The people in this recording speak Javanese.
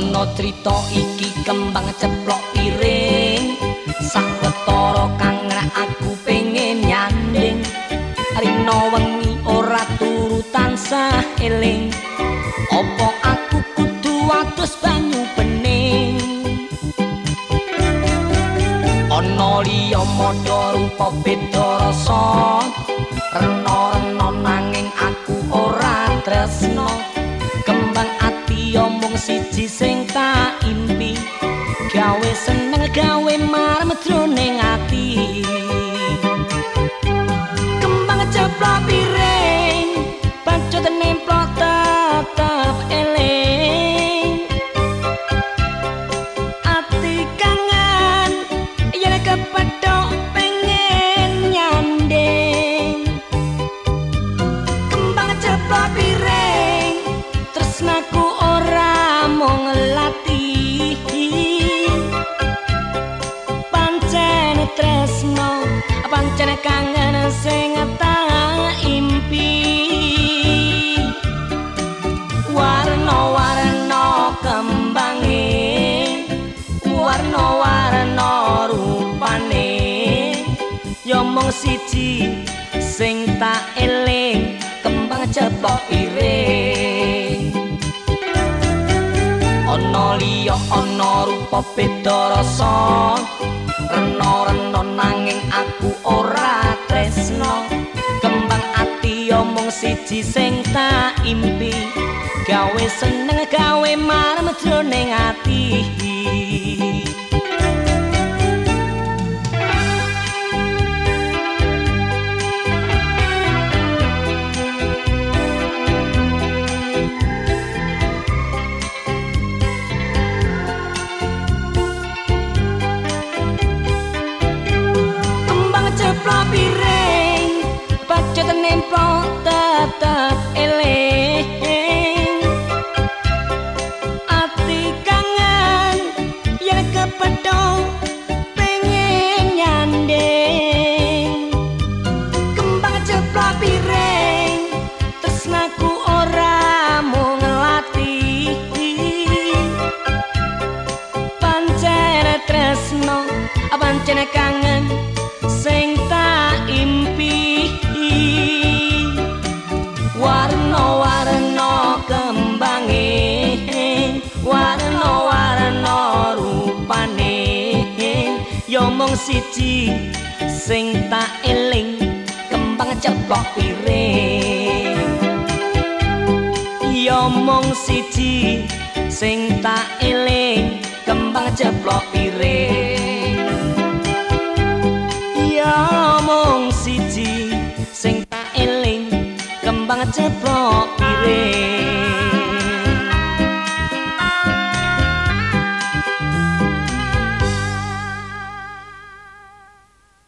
ana crita iki kembang ceplok piring. Sawetara kang aku pengen nyanding rino wengi ora turu tansah eling. Opo aku kudu watus banyu bening? Ana liya madha rupa beda rasa. Rena-rena nanging aku ora tresno kembang marem jroning ati siji sing tak eling kembang ceplok piring ana liya ana rupa beda rasa. Rena-rena nanging aku ora tresno kembang ati omong siji sing tak impi. Gawe seneng gawe marem jroning ati pancen kangen sing tak impi. Warna-warna kembange warna-warna rupane. Yo mung siji sing tak eling kembang ceplok piring yo mung siji sing tak eling kembang ceplok piring to fall.